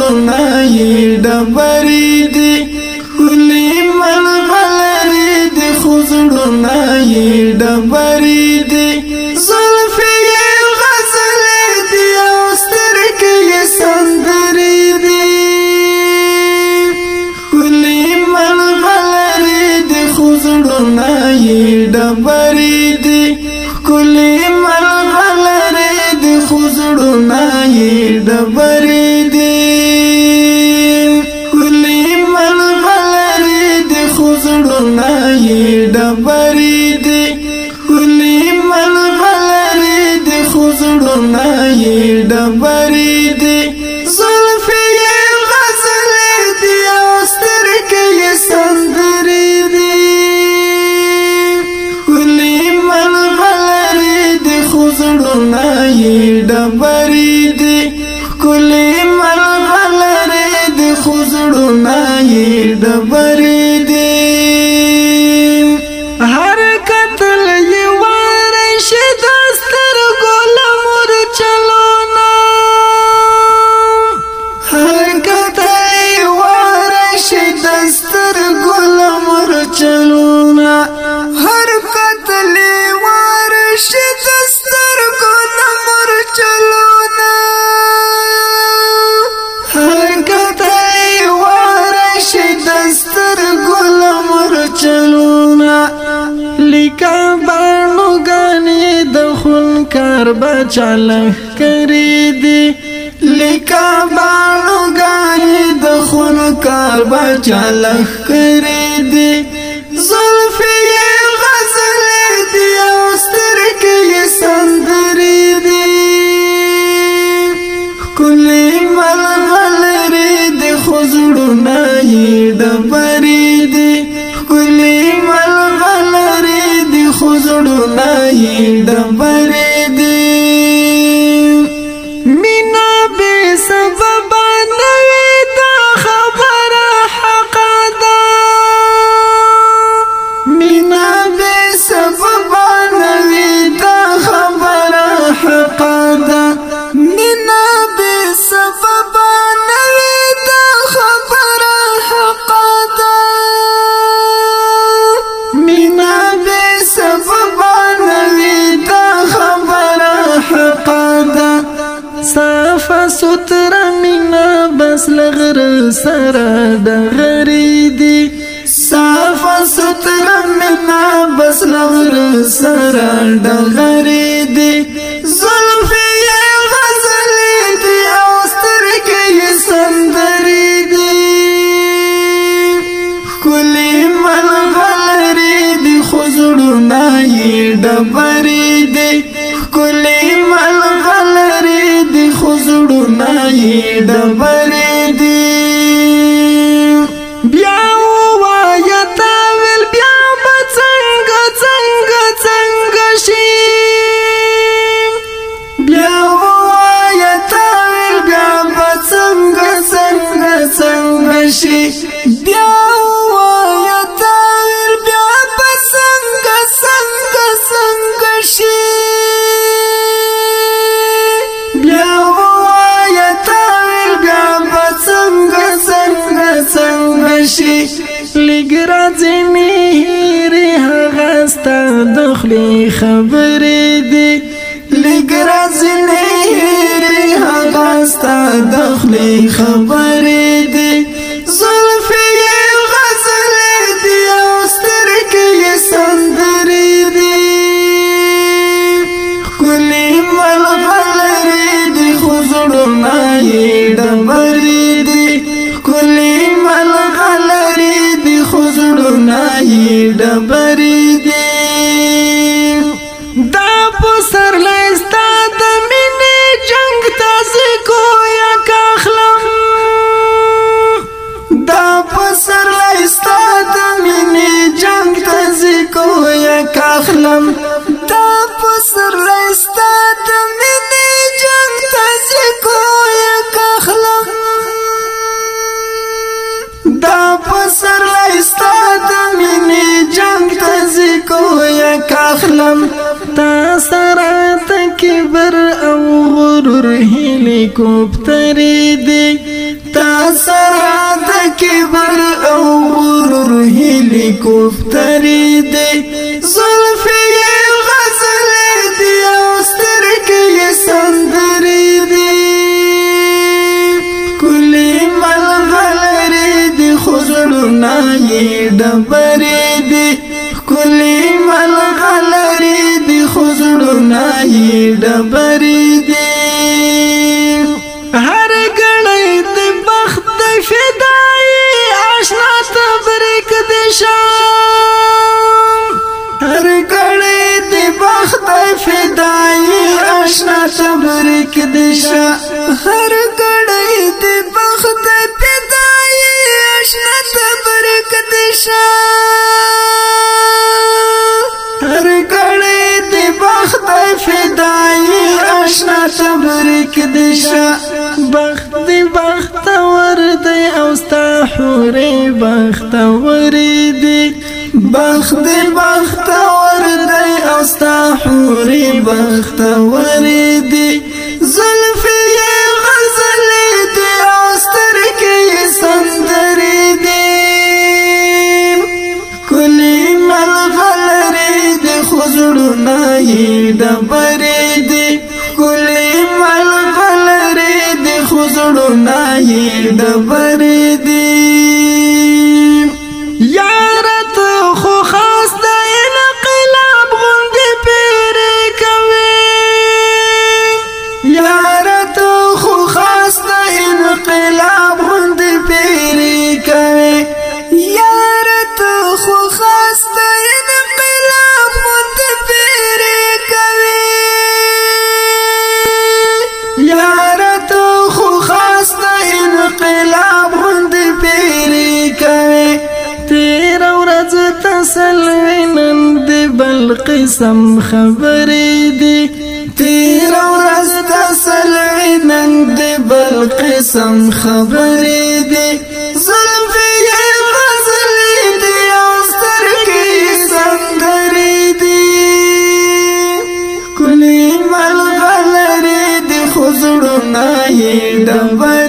رونای ډبرې دي خولې ملغلرې دي خو زړونه یې ډبرې دي زلفې یې غزلې دي او سترګې یې سندرې دي خولې ملغلرې دي خو زړونه یې ډبرې دي ښکلې ملغلرې دي خو زړونه یې ډبرې سرمایي ډبرې دي زلفې یې غزلې دي او سترګې یې سندرې دي ښکلې ملغلرې دي خو زړونه یې ډبرې دي ښکلې ملغلرې دي خو زړونه یې ډبرې پانو غاني د خون کار بچل کری دی لیکا پانو غاني د خون کار بچل کری دی سره د غریدي صاف ستر منا بس لغر سره د غریدي زلفي غزلي دي او سترګي سندري دي کلی من غلري دي خزړو نه ډبري دي کلی من غلري دي خزړو نه ډبري بیا وایا تاویر بیا پسنگ سنگ سنگ شی بیا وایا تاویر بیا پسنگ سنگ سنگ شی لګرا ځنی هری هغستا دخلی خبرې دی لګرا ځنی هری هغستا دخلی خبرې کلم تا پسر رستا د مینې جنگ تاسې کوی کخلم دا پسر رستا د مینې جنگ تاسې کوی کخلم تا سره تکبر او غرور هلي کوپتري دي تا سره تکبر او غرور هلي کوپتري دي سرنای ډبرې دی کلی ملغلری دی خزړنای ډبرې دی هر ګړې د بخت د فدای آشنا تبریک دی شام هر ګړې د بخت د فدای آشنا تبریک دی شام هر ګړې د بخت د تشنا ته برکت شه هر کړي دی بخت فدای آشنا ته برکت شه بخت دی بخت ور دی او ستا حورې بخت ور دی بخت دی بخت ور دی او ستا حورې بخت ور دی But قسم قسم خبرې دي تیر ورځ د سلعینن دی بل قسم خبرې دي زلفې غزلې دي او سترګې سندرې دي کلي ملغلرې دي خو زړونه یې ډمبر